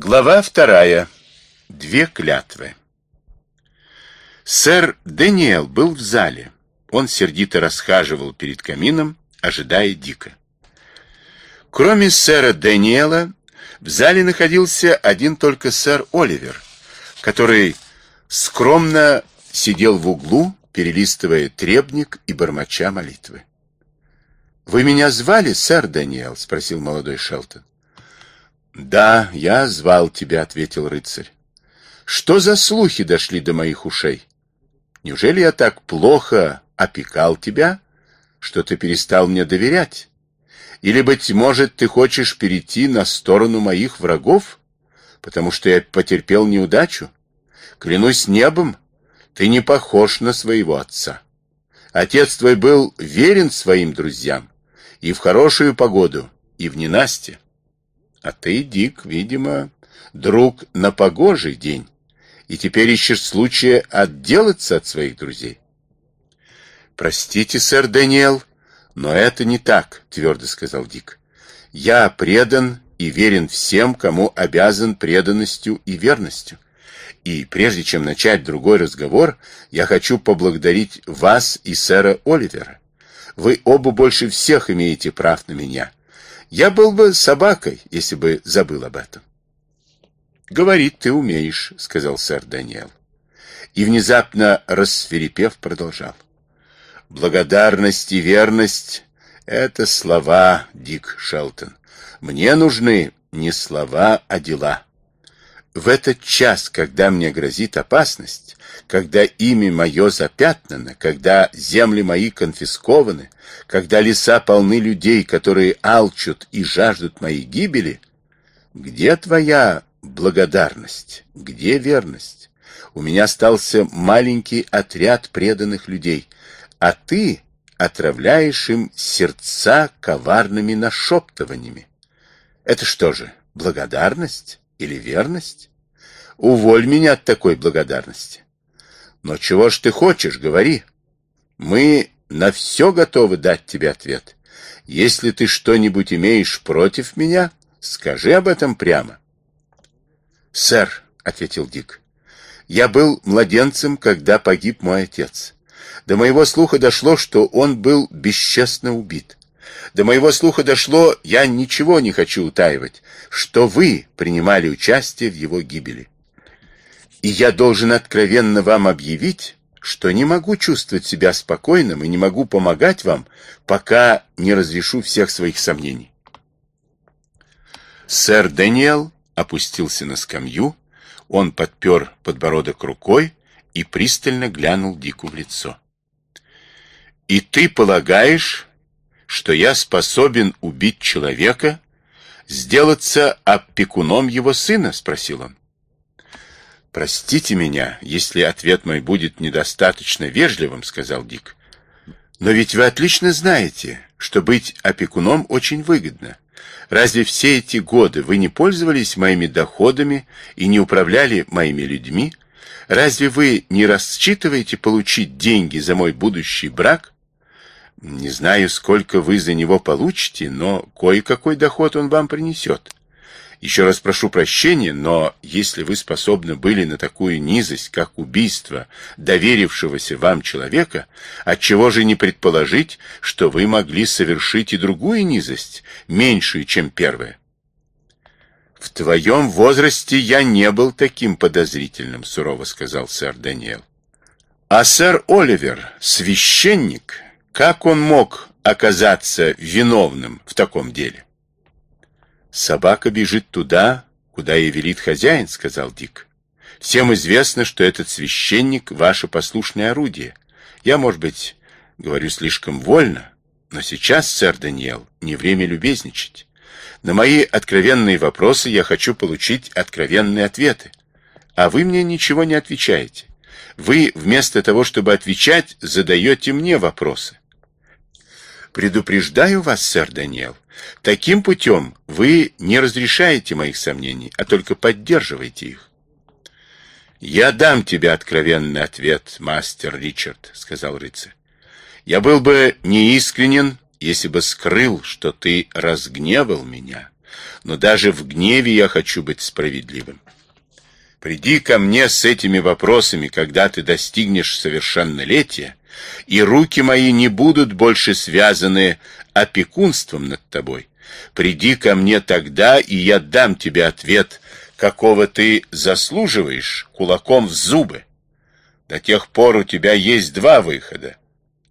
Глава вторая. Две клятвы. Сэр Дэниел был в зале. Он сердито расхаживал перед камином, ожидая Дика. Кроме сэра Дэниела, в зале находился один только сэр Оливер, который скромно сидел в углу, перелистывая требник и бормоча молитвы. «Вы меня звали, сэр Дэниел?» — спросил молодой Шелтон. «Да, я звал тебя», — ответил рыцарь. «Что за слухи дошли до моих ушей? Неужели я так плохо опекал тебя, что ты перестал мне доверять? Или, быть может, ты хочешь перейти на сторону моих врагов, потому что я потерпел неудачу? Клянусь небом, ты не похож на своего отца. Отец твой был верен своим друзьям и в хорошую погоду, и в ненастье. А ты, Дик, видимо, друг на погожий день, и теперь ищешь случая отделаться от своих друзей. Простите, сэр Дэниел, но это не так, твердо сказал Дик. Я предан и верен всем, кому обязан преданностью и верностью. И прежде чем начать другой разговор, я хочу поблагодарить вас и сэра Оливера. Вы оба больше всех имеете прав на меня. Я был бы собакой, если бы забыл об этом. «Говорить ты умеешь», — сказал сэр Даниэл. И внезапно, рассверепев, продолжал. «Благодарность и верность — это слова, Дик Шелтон. Мне нужны не слова, а дела. В этот час, когда мне грозит опасность, когда имя мое запятнано, когда земли мои конфискованы, когда леса полны людей, которые алчут и жаждут моей гибели, где твоя благодарность, где верность? У меня остался маленький отряд преданных людей, а ты отравляешь им сердца коварными нашептываниями. Это что же, благодарность или верность? Уволь меня от такой благодарности. Но чего ж ты хочешь, говори. Мы на все готовы дать тебе ответ. Если ты что-нибудь имеешь против меня, скажи об этом прямо. Сэр, — ответил Дик, — я был младенцем, когда погиб мой отец. До моего слуха дошло, что он был бесчестно убит. До моего слуха дошло, я ничего не хочу утаивать, что вы принимали участие в его гибели. И я должен откровенно вам объявить, что не могу чувствовать себя спокойным и не могу помогать вам, пока не разрешу всех своих сомнений. Сэр Дэниел опустился на скамью, он подпер подбородок рукой и пристально глянул Дику в лицо. «И ты полагаешь, что я способен убить человека, сделаться опекуном его сына?» — спросил он. «Простите меня, если ответ мой будет недостаточно вежливым», — сказал Дик. «Но ведь вы отлично знаете, что быть опекуном очень выгодно. Разве все эти годы вы не пользовались моими доходами и не управляли моими людьми? Разве вы не рассчитываете получить деньги за мой будущий брак? Не знаю, сколько вы за него получите, но кое-какой доход он вам принесет. Еще раз прошу прощения, но если вы способны были на такую низость, как убийство доверившегося вам человека, отчего же не предположить, что вы могли совершить и другую низость, меньшую, чем первая? В твоем возрасте я не был таким подозрительным, сурово сказал сэр Даниэл. А сэр Оливер, священник, как он мог оказаться виновным в таком деле? «Собака бежит туда, куда и велит хозяин», — сказал Дик. «Всем известно, что этот священник — ваше послушное орудие. Я, может быть, говорю слишком вольно, но сейчас, сэр Даниэл, не время любезничать. На мои откровенные вопросы я хочу получить откровенные ответы. А вы мне ничего не отвечаете. Вы, вместо того, чтобы отвечать, задаете мне вопросы. Предупреждаю вас, сэр Даниэл, таким путем вы не разрешаете моих сомнений, а только поддерживаете их. «Я дам тебе откровенный ответ, мастер Ричард», — сказал рыцарь. «Я был бы неискренен, если бы скрыл, что ты разгневал меня. но даже в гневе я хочу быть справедливым. Приди ко мне с этими вопросами, когда ты достигнешь совершеннолетия, и руки мои не будут больше связаны опекунством над тобой. Приди ко мне тогда, и я дам тебе ответ, какого ты заслуживаешь, кулаком в зубы. До тех пор у тебя есть два выхода.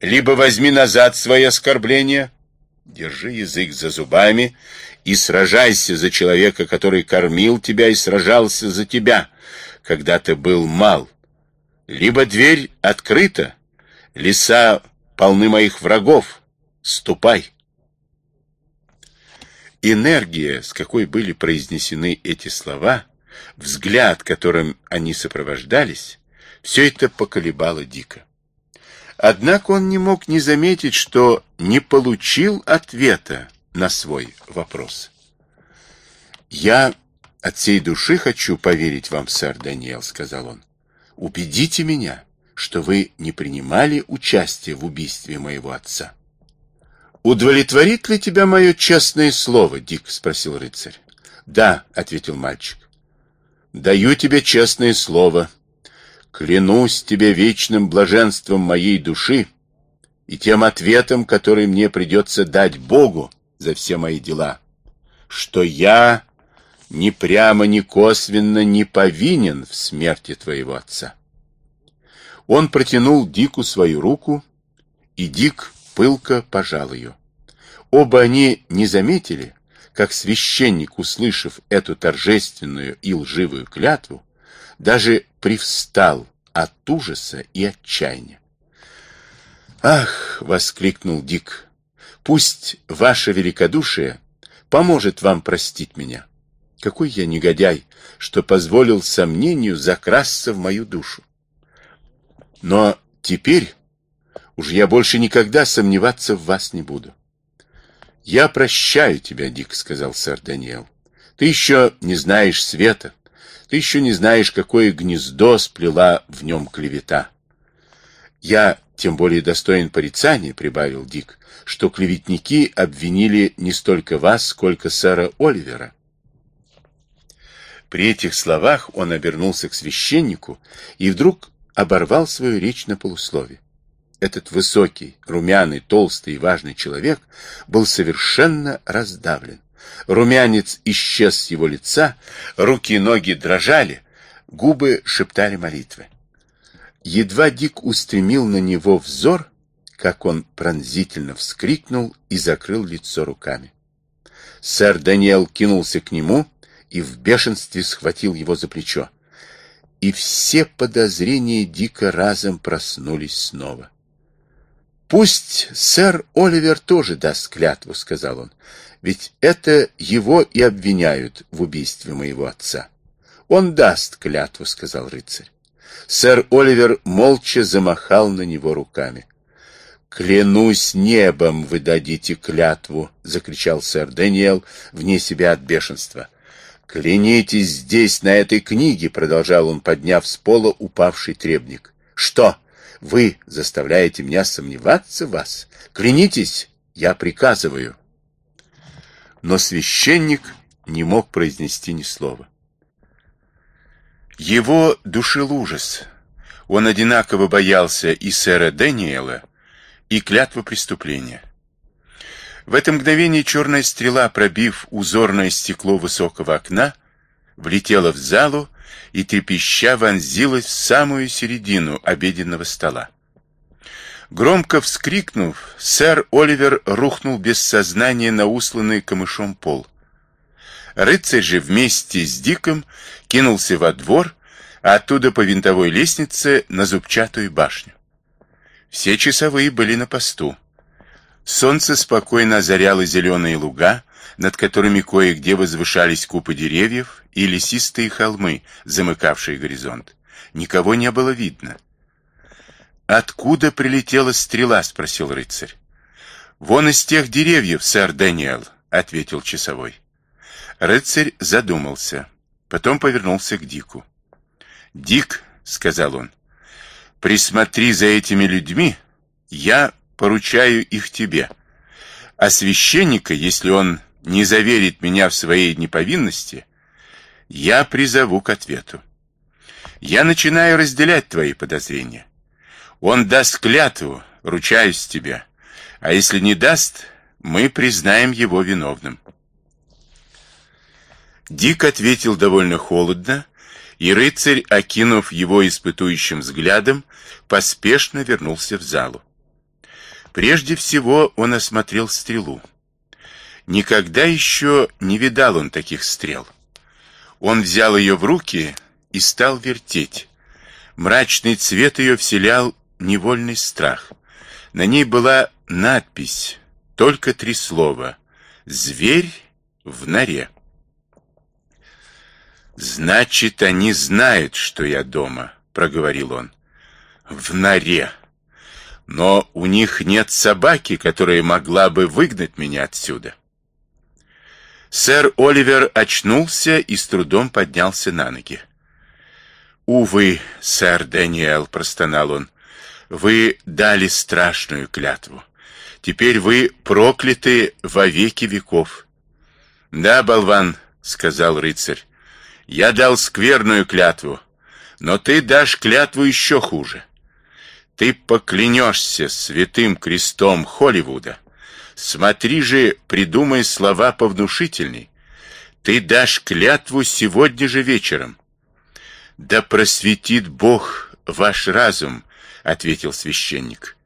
Либо возьми назад свои оскорбления, держи язык за зубами и сражайся за человека, который кормил тебя и сражался за тебя, когда ты был мал. Либо дверь открыта, леса полны моих врагов. Ступай. Энергия, с какой были произнесены эти слова, взгляд, которым они сопровождались, все это поколебало дико. Однако он не мог не заметить, что не получил ответа на свой вопрос. «Я от всей души хочу поверить вам, сэр Даниэл», — сказал он. «Убедите меня, что вы не принимали участие в убийстве моего отца». «Удовлетворит ли тебя мое честное слово, Дик?» — спросил рыцарь. «Да», — ответил мальчик. «Даю тебе честное слово. Клянусь тебе вечным блаженством моей души и тем ответом, который мне придется дать Богу за все мои дела, что я ни прямо, ни косвенно не повинен в смерти твоего отца». Он протянул Дику свою руку, и Дик пылко пожал ее. Оба они не заметили, как священник, услышав эту торжественную и лживую клятву, даже привстал от ужаса и отчаяния. «Ах!» — воскликнул Дик. «Пусть ваше великодушие поможет вам простить меня. Какой я негодяй, что позволил сомнению закрасться в мою душу. Но теперь Уж я больше никогда сомневаться в вас не буду. Я прощаю тебя, Дик, сказал сэр Даниэл. Ты еще не знаешь света. Ты еще не знаешь, какое гнездо сплела в нем клевета. Я тем более достоин порицания, прибавил Дик, что клеветники обвинили не столько вас, сколько сэра Оливера. При этих словах он обернулся к священнику и вдруг оборвал свою речь на полуслове. Этот высокий, румяный, толстый и важный человек был совершенно раздавлен. Румянец исчез с его лица, руки и ноги дрожали, губы шептали молитвы. Едва Дик устремил на него взор, как он пронзительно вскрикнул и закрыл лицо руками. Сэр Даниэл кинулся к нему и в бешенстве схватил его за плечо. И все подозрения Дика разом проснулись снова. «Пусть сэр Оливер тоже даст клятву», — сказал он, — «ведь это его и обвиняют в убийстве моего отца». «Он даст клятву», — сказал рыцарь. Сэр Оливер молча замахал на него руками. «Клянусь небом, вы дадите клятву!» — закричал сэр Дэниел вне себя от бешенства. «Клянитесь здесь, на этой книге!» — продолжал он, подняв с пола упавший требник. «Что?» Вы заставляете меня сомневаться в вас. Клянитесь, я приказываю. Но священник не мог произнести ни слова. Его душил ужас. Он одинаково боялся и сэра Дэниела, и клятвы преступления. В это мгновение черная стрела, пробив узорное стекло высокого окна, влетела в залу и трепеща вонзилась в самую середину обеденного стола. Громко вскрикнув, сэр Оливер рухнул без сознания на усланный камышом пол. Рыцарь же вместе с Диком кинулся во двор, а оттуда по винтовой лестнице на зубчатую башню. Все часовые были на посту. Солнце спокойно озаряло зеленые луга, над которыми кое-где возвышались купы деревьев и лесистые холмы, замыкавшие горизонт. Никого не было видно. «Откуда прилетела стрела?» — спросил рыцарь. «Вон из тех деревьев, сэр Дэниел», — ответил часовой. Рыцарь задумался, потом повернулся к Дику. «Дик», — сказал он, — «присмотри за этими людьми, я поручаю их тебе, а священника, если он не заверит меня в своей неповинности, я призову к ответу. Я начинаю разделять твои подозрения. Он даст клятву, ручаюсь тебе. А если не даст, мы признаем его виновным. Дик ответил довольно холодно, и рыцарь, окинув его испытующим взглядом, поспешно вернулся в залу. Прежде всего он осмотрел стрелу. Никогда еще не видал он таких стрел. Он взял ее в руки и стал вертеть. Мрачный цвет ее вселял невольный страх. На ней была надпись, только три слова «Зверь в норе». «Значит, они знают, что я дома», — проговорил он. «В норе. Но у них нет собаки, которая могла бы выгнать меня отсюда». Сэр Оливер очнулся и с трудом поднялся на ноги. «Увы, сэр Дэниел», — простонал он, — «вы дали страшную клятву. Теперь вы прокляты во веки веков». «Да, болван», — сказал рыцарь, я дал скверную клятву, но ты дашь клятву еще хуже. Ты поклянешься святым крестом Холливуда. Смотри же, придумай слова повнушительней. Ты дашь клятву сегодня же вечером. Да просветит Бог ваш разум, ответил священник.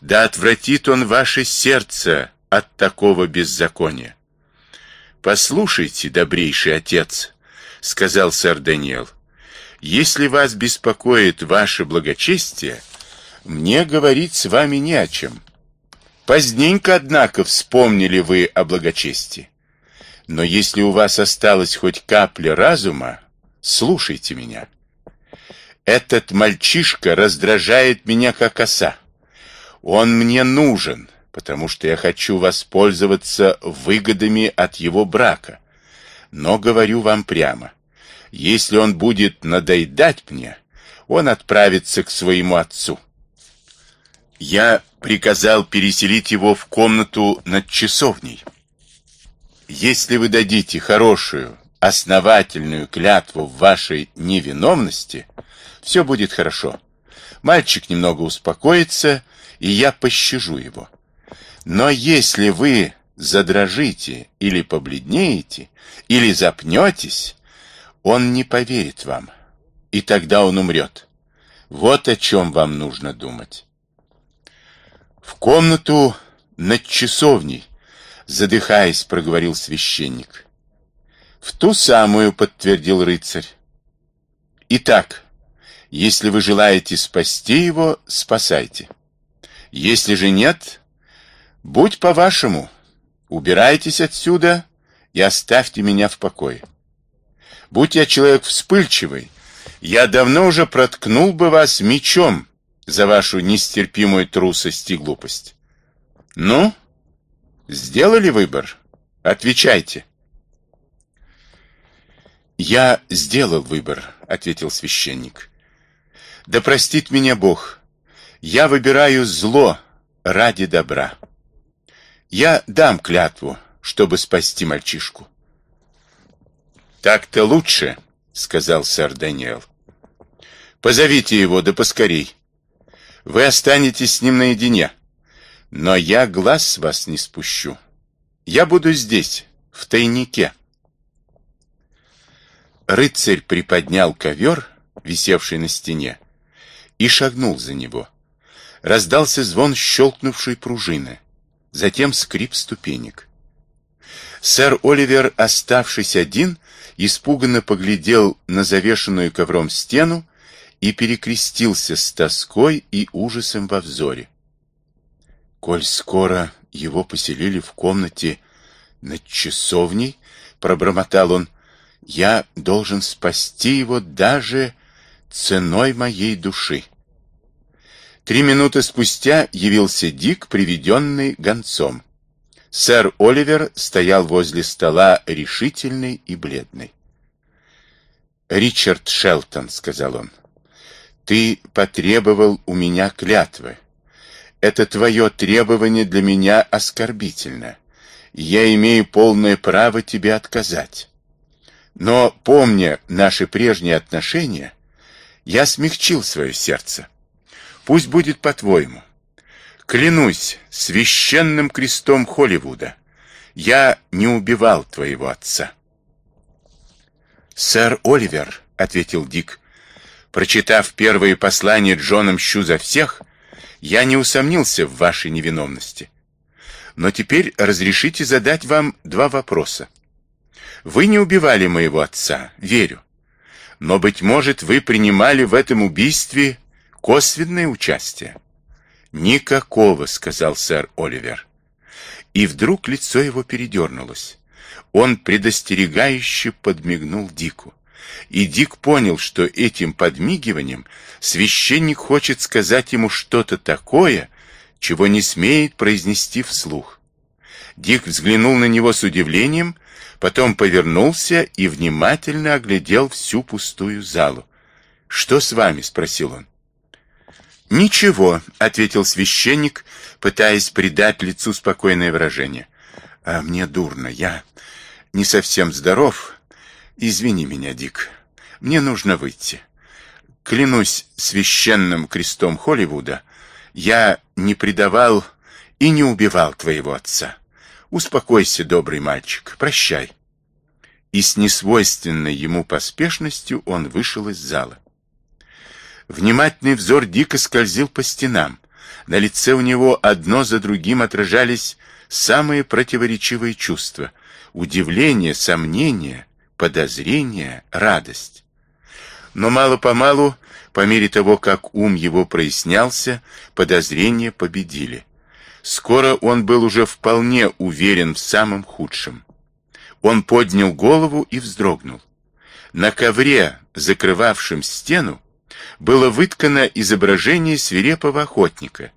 Да отвратит он ваше сердце от такого беззакония. Послушайте, добрейший отец, — сказал сэр Даниэл. «Если вас беспокоит ваше благочестие, мне говорить с вами не о чем. Поздненько, однако, вспомнили вы о благочестии. Но если у вас осталась хоть капля разума, слушайте меня. Этот мальчишка раздражает меня как оса. Он мне нужен, потому что я хочу воспользоваться выгодами от его брака. Но говорю вам прямо, если он будет надоедать мне, он отправится к своему отцу. Я приказал переселить его в комнату над часовней. Если вы дадите хорошую, основательную клятву в вашей невиновности, все будет хорошо. Мальчик немного успокоится, и я пощажу его. Но если вы задрожите или побледнеете, или запнетесь, он не поверит вам, и тогда он умрет. Вот о чем вам нужно думать. В комнату над часовней, задыхаясь, проговорил священник. В ту самую, подтвердил рыцарь. Итак, если вы желаете спасти его, спасайте. Если же нет, будь по-вашему, убирайтесь отсюда и оставьте меня в покое. Будь я человек вспыльчивый, я давно уже проткнул бы вас мечом за вашу нестерпимую трусость и глупость. Ну, сделали выбор? Отвечайте. Я сделал выбор, ответил священник. Да простит меня Бог. Я выбираю зло ради добра. Я дам клятву, чтобы спасти мальчишку. «Так-то лучше», — сказал сэр Даниэл. «Позовите его, да поскорей. Вы останетесь с ним наедине, но я глаз с вас не спущу. Я буду здесь, в тайнике». Рыцарь приподнял ковер, висевший на стене, и шагнул за него. Раздался звон щелкнувшей пружины, затем скрип ступенек. Сэр Оливер, оставшись один, испуганно поглядел на завешенную ковром стену и перекрестился с тоской и ужасом во взоре. Коль скоро его поселили в комнате над часовней, пробормотал он, я должен спасти его даже ценой моей души. Три минуты спустя явился Дик, приведенный гонцом. Сэр Оливер стоял возле стола решительный и бледный. «Ричард Шелтон», — сказал он, — «ты потребовал у меня клятвы. Это твое требование для меня оскорбительно. я имею полное право тебе отказать. Но, помня наши прежние отношения, я смягчил свое сердце. Пусть будет по-твоему. Клянусь священным крестом Холливуда, я не убивал твоего отца. Сэр Оливер, — ответил Дик, — прочитав первое послание Джона Мщу за всех, я не усомнился в вашей невиновности. Но теперь разрешите задать вам два вопроса. Вы не убивали моего отца, верю. Но, быть может, вы принимали в этом убийстве косвенное участие. Никакого, сказал сэр Оливер. И вдруг лицо его передернулось. Он предостерегающе подмигнул Дику. И Дик понял, что этим подмигиванием священник хочет сказать ему что-то такое, чего не смеет произнести вслух. Дик взглянул на него с удивлением, потом повернулся и внимательно оглядел всю пустую залу. «Что с вами?» — спросил он. «Ничего», — ответил священник, пытаясь придать лицу спокойное выражение. «А мне дурно, я не совсем здоров. Извини меня, Дик, мне нужно выйти. Клянусь священным крестом Холливуда, я не предавал и не убивал твоего отца. Успокойся, добрый мальчик, прощай. И с несвойственной ему поспешностью он вышел из зала. Внимательный взор дико скользил по стенам. На лице у него одно за другим отражались самые противоречивые чувства. Удивление, сомнение, подозрение, радость. Но мало-помалу, по мере того, как ум его прояснялся, подозрения победили. Скоро он был уже вполне уверен в самом худшем. Он поднял голову и вздрогнул. На ковре, закрывавшем стену, было выткано изображение свирепого охотника.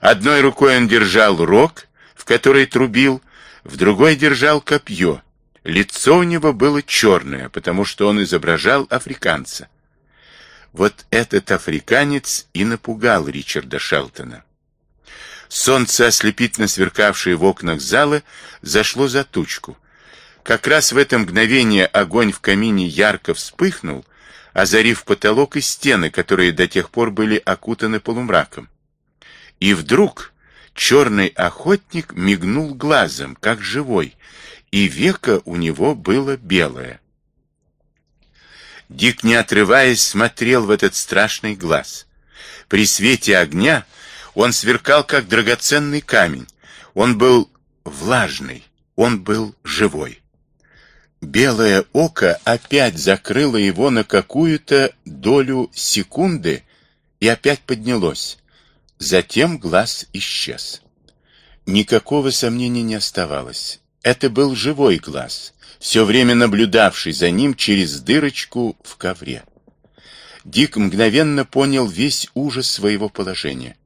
Одной рукой он держал рог, в который трубил, в другой держал копье. Лицо у него было черное, потому что он изображал африканца. Вот этот африканец и напугал Ричарда Шелтона. Солнце, ослепительно сверкавшее в окнах зала, зашло за тучку. Как раз в это мгновение огонь в камине ярко вспыхнул, озарив потолок и стены, которые до тех пор были окутаны полумраком. И вдруг черный охотник мигнул глазом, как живой, и веко у него было белое. Дик, не отрываясь, смотрел в этот страшный глаз. При свете огня он сверкал, как драгоценный камень. Он был влажный, он был живой. Белое око опять закрыло его на какую-то долю секунды и опять поднялось. Затем глаз исчез. Никакого сомнения не оставалось. Это был живой глаз, все время наблюдавший за ним через дырочку в ковре. Дик мгновенно понял весь ужас своего положения.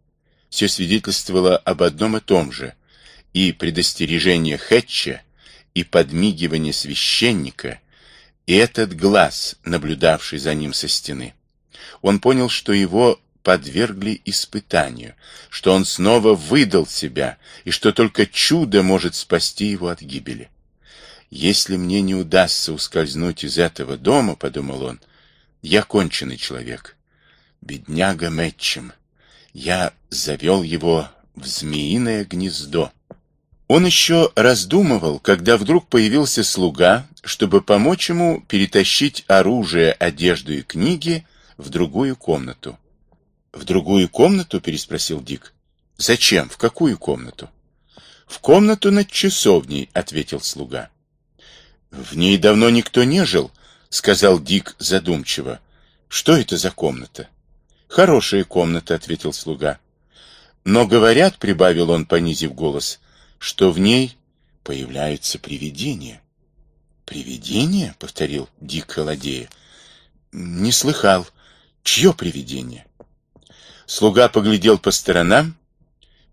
Все свидетельствовало об одном и том же. И предостережение Хэтча, и подмигивание священника, и этот глаз, наблюдавший за ним со стены. Он понял, что его подвергли испытанию, что он снова выдал себя, и что только чудо может спасти его от гибели. «Если мне не удастся ускользнуть из этого дома, — подумал он, — я конченый человек. Бедняга Мэтчем. Я завел его в змеиное гнездо. Он еще раздумывал, когда вдруг появился слуга, чтобы помочь ему перетащить оружие, одежду и книги в другую комнату. «В другую комнату?» — переспросил Дик. «Зачем? В какую комнату?» «В комнату над часовней», — ответил слуга. «В ней давно никто не жил», — сказал Дик задумчиво. «Что это за комната?» «Хорошая комната», — ответил слуга. «Но говорят», — прибавил он, понизив голос, что в ней появляются привидения. «Привидение?» — повторил Дик холодея. «Не слыхал. Чье привидение?» Слуга поглядел по сторонам,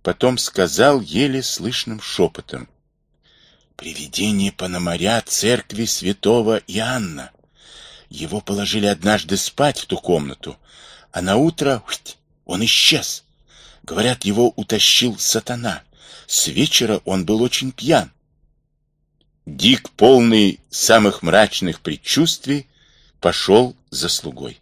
потом сказал еле слышным шепотом. «Привидение Пономаря церкви святого Иоанна. Его положили однажды спать в ту комнату, а на утро он исчез. Говорят, его утащил сатана. С вечера он был очень пьян. Дик, полный самых мрачных предчувствий, пошел за слугой.